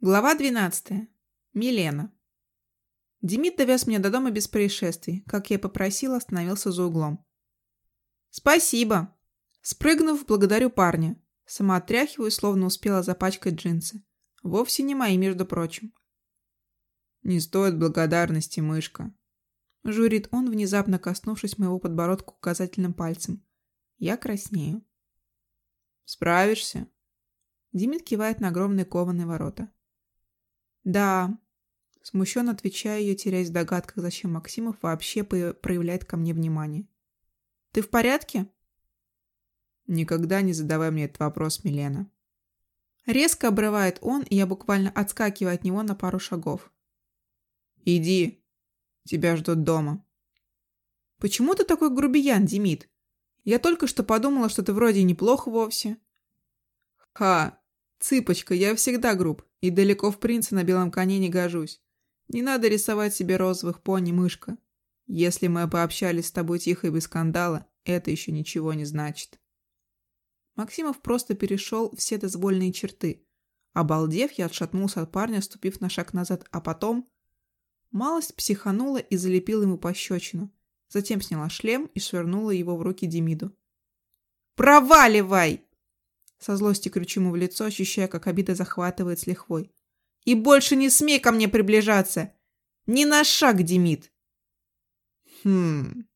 Глава 12. Милена. Демид довез меня до дома без происшествий. Как я и попросила, остановился за углом. «Спасибо!» Спрыгнув, благодарю парня. Сама отряхиваю, словно успела запачкать джинсы. Вовсе не мои, между прочим. «Не стоит благодарности, мышка!» Журит он, внезапно коснувшись моего подбородка указательным пальцем. Я краснею. «Справишься?» Демид кивает на огромные кованые ворота. «Да». Смущенно отвечаю ее, теряясь в догадках, зачем Максимов вообще проявляет ко мне внимание. «Ты в порядке?» «Никогда не задавай мне этот вопрос, Милена». Резко обрывает он, и я буквально отскакиваю от него на пару шагов. «Иди. Тебя ждут дома». «Почему ты такой грубиян, Демид? Я только что подумала, что ты вроде неплохо вовсе». «Ха! Цыпочка, я всегда груб. И далеко в принца на белом коне не гожусь. Не надо рисовать себе розовых пони, мышка. Если мы пообщались с тобой тихо и без скандала, это еще ничего не значит. Максимов просто перешел все дозвольные черты. Обалдев, я отшатнулся от парня, ступив на шаг назад, а потом... Малость психанула и залепила ему пощечину. Затем сняла шлем и швырнула его в руки Демиду. «Проваливай!» Со злости кричу в лицо, ощущая, как обида захватывает с лихвой. «И больше не смей ко мне приближаться! Ни на шаг, Демид!» «Хм...»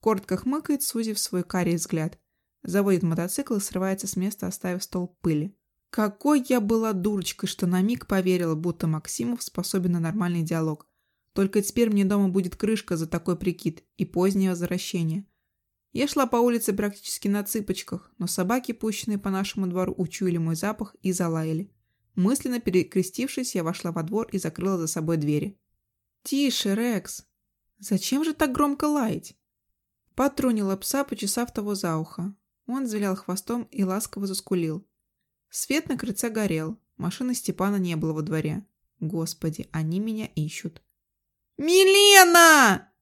Коротко хмыкает, сузив свой карий взгляд. Заводит мотоцикл и срывается с места, оставив стол пыли. Какой я была дурочкой, что на миг поверила, будто Максимов способен на нормальный диалог. Только теперь мне дома будет крышка за такой прикид и позднее возвращение. Я шла по улице практически на цыпочках, но собаки, пущенные по нашему двору, учуяли мой запах и залаяли. Мысленно перекрестившись, я вошла во двор и закрыла за собой двери. «Тише, Рекс! Зачем же так громко лаять?» Потрунила пса, почесав того за ухо. Он завилял хвостом и ласково заскулил. Свет на крыльце горел. Машины Степана не было во дворе. Господи, они меня ищут. «Милена!»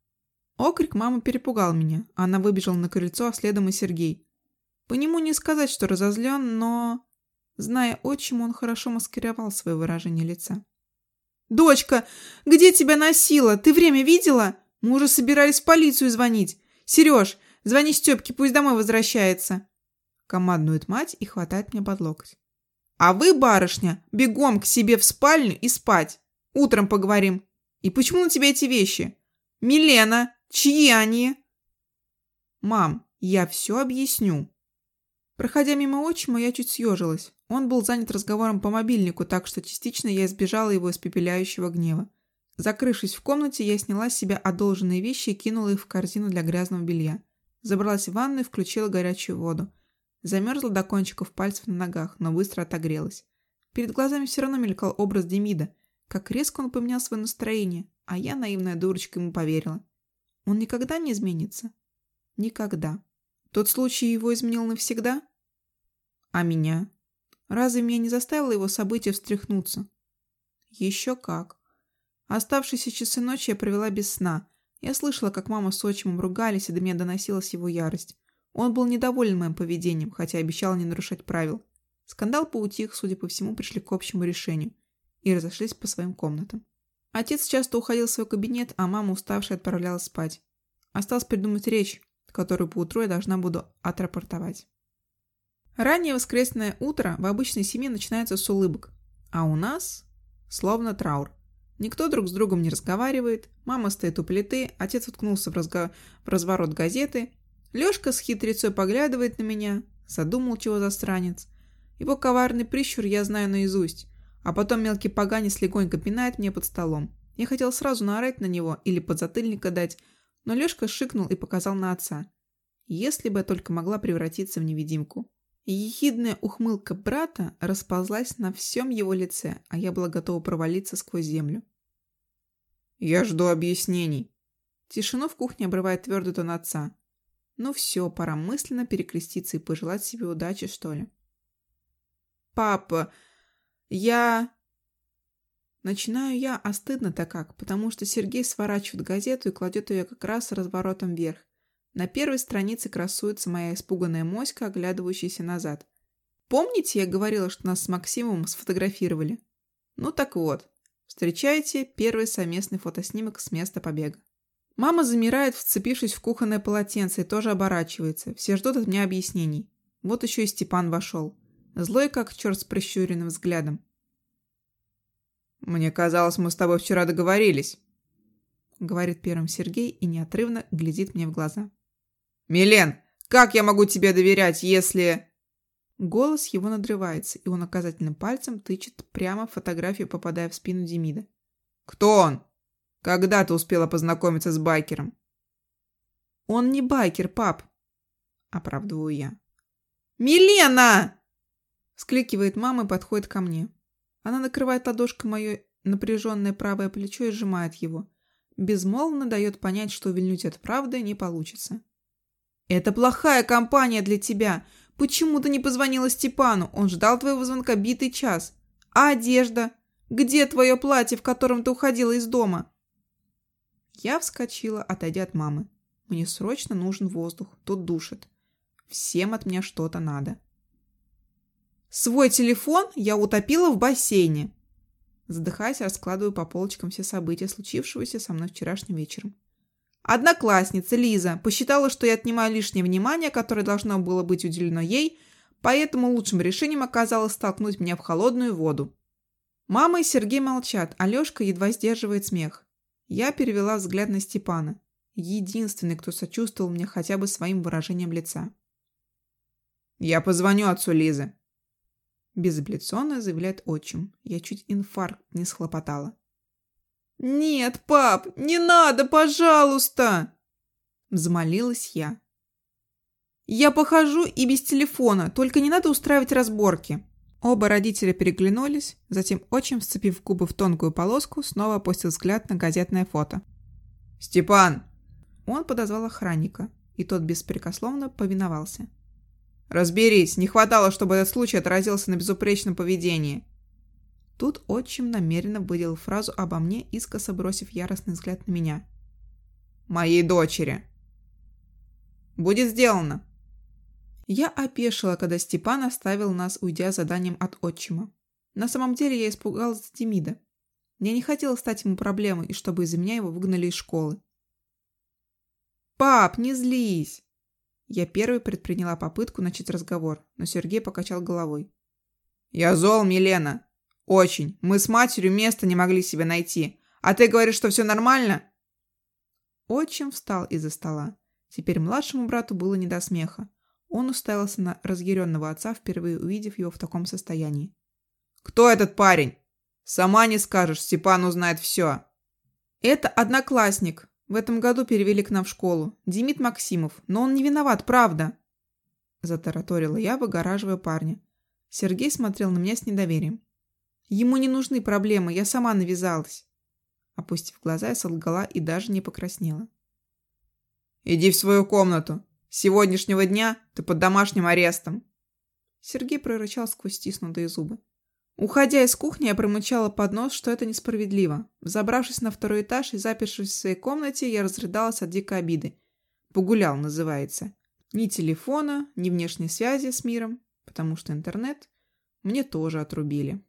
Окрик мамы перепугал меня. Она выбежала на крыльцо, а следом и Сергей. По нему не сказать, что разозлен, но... Зная отчиму, он хорошо маскировал свое выражение лица. «Дочка, где тебя носила? Ты время видела? Мы уже собирались в полицию звонить. Сереж, звони Степке, пусть домой возвращается!» Командует мать и хватает меня под локоть. «А вы, барышня, бегом к себе в спальню и спать. Утром поговорим. И почему на тебя эти вещи? Милена, Чьи они?» «Мам, я все объясню». Проходя мимо отчима, я чуть съежилась. Он был занят разговором по мобильнику, так что частично я избежала его испепеляющего гнева. Закрывшись в комнате, я сняла с себя одолженные вещи и кинула их в корзину для грязного белья. Забралась в ванну и включила горячую воду. Замерзла до кончиков пальцев на ногах, но быстро отогрелась. Перед глазами все равно мелькал образ Демида. Как резко он поменял свое настроение, а я, наивная дурочка, ему поверила. Он никогда не изменится? Никогда. Тот случай его изменил навсегда? А меня? Разве меня не заставило его событие встряхнуться? Еще как. Оставшиеся часы ночи я провела без сна. Я слышала, как мама с отчимом ругались, и до меня доносилась его ярость. Он был недоволен моим поведением, хотя обещал не нарушать правил. Скандал поутих, судя по всему, пришли к общему решению и разошлись по своим комнатам. Отец часто уходил в свой кабинет, а мама, уставшая, отправлялась спать. Осталось придумать речь, которую поутру я должна буду отрапортовать. Раннее воскресное утро в обычной семье начинается с улыбок, а у нас словно траур. Никто друг с другом не разговаривает, мама стоит у плиты, отец уткнулся в, разго... в разворот газеты, Лёшка с хитрецой поглядывает на меня, задумал чего застранец. Его коварный прищур я знаю наизусть, а потом мелкий поганец легонько пинает мне под столом. Я хотел сразу наорать на него или подзатыльника дать, но Лёшка шикнул и показал на отца. Если бы я только могла превратиться в невидимку. ехидная ухмылка брата расползлась на всем его лице, а я была готова провалиться сквозь землю. «Я жду объяснений». Тишину в кухне обрывает твердый тон отца. Ну все, пора мысленно перекреститься и пожелать себе удачи, что ли. «Папа, я... Начинаю я, а стыдно-то как, потому что Сергей сворачивает газету и кладет ее как раз разворотом вверх. На первой странице красуется моя испуганная моська, оглядывающаяся назад. Помните, я говорила, что нас с Максимом сфотографировали? Ну так вот, встречайте первый совместный фотоснимок с места побега. Мама замирает, вцепившись в кухонное полотенце, и тоже оборачивается. Все ждут от меня объяснений. Вот еще и Степан вошел. Злой, как черт с прищуренным взглядом. «Мне казалось, мы с тобой вчера договорились», — говорит первым Сергей и неотрывно глядит мне в глаза. «Милен, как я могу тебе доверять, если...» Голос его надрывается, и он указательным пальцем тычет прямо в фотографию, попадая в спину Демида. «Кто он? Когда ты успела познакомиться с байкером?» «Он не байкер, пап», — оправдываю я. «Милена!» — вскликивает мама и подходит ко мне. Она накрывает ладошкой мое напряженное правое плечо и сжимает его. Безмолвно дает понять, что увильнуть от правды не получится. «Это плохая компания для тебя. Почему ты не позвонила Степану? Он ждал твоего звонка битый час. А одежда? Где твое платье, в котором ты уходила из дома?» Я вскочила, отойдя от мамы. Мне срочно нужен воздух, тут душит. Всем от меня что-то надо. Свой телефон я утопила в бассейне. Задыхаясь, раскладываю по полочкам все события, случившегося со мной вчерашним вечером. Одноклассница Лиза посчитала, что я отнимаю лишнее внимание, которое должно было быть уделено ей, поэтому лучшим решением оказалось столкнуть меня в холодную воду. Мама и Сергей молчат, а Лешка едва сдерживает смех. Я перевела взгляд на Степана. Единственный, кто сочувствовал мне хотя бы своим выражением лица. «Я позвоню отцу Лизы», Безапелляционно заявляет отчим. Я чуть инфаркт не схлопотала. «Нет, пап, не надо, пожалуйста!» Взмолилась я. «Я похожу и без телефона, только не надо устраивать разборки». Оба родителя переглянулись, затем отчим, сцепив губы в тонкую полоску, снова опустил взгляд на газетное фото. «Степан!» Он подозвал охранника, и тот беспрекословно повиновался. Разберись, не хватало, чтобы этот случай отразился на безупречном поведении. Тут отчим намеренно выделил фразу обо мне, искоса бросив яростный взгляд на меня. «Моей дочери». «Будет сделано». Я опешила, когда Степан оставил нас, уйдя заданием от отчима. На самом деле я испугалась Демида. Я не хотела стать ему проблемой, и чтобы из-за меня его выгнали из школы. «Пап, не злись!» Я первой предприняла попытку начать разговор, но Сергей покачал головой. «Я зол, Милена. Очень. Мы с матерью места не могли себе найти. А ты говоришь, что все нормально?» Отчим встал из-за стола. Теперь младшему брату было не до смеха. Он уставился на разъяренного отца, впервые увидев его в таком состоянии. «Кто этот парень? Сама не скажешь, Степан узнает все». «Это одноклассник», в этом году перевели к нам в школу. Демид Максимов. Но он не виноват, правда!» Затараторила я, выгораживая парня. Сергей смотрел на меня с недоверием. «Ему не нужны проблемы, я сама навязалась». Опустив глаза, я солгала и даже не покраснела. «Иди в свою комнату. С сегодняшнего дня ты под домашним арестом». Сергей прорычал сквозь стиснутые зубы. Уходя из кухни, я промычала под нос, что это несправедливо. Забравшись на второй этаж и запершись в своей комнате, я разрыдалась от дикой обиды. «Погулял» называется. Ни телефона, ни внешней связи с миром, потому что интернет мне тоже отрубили.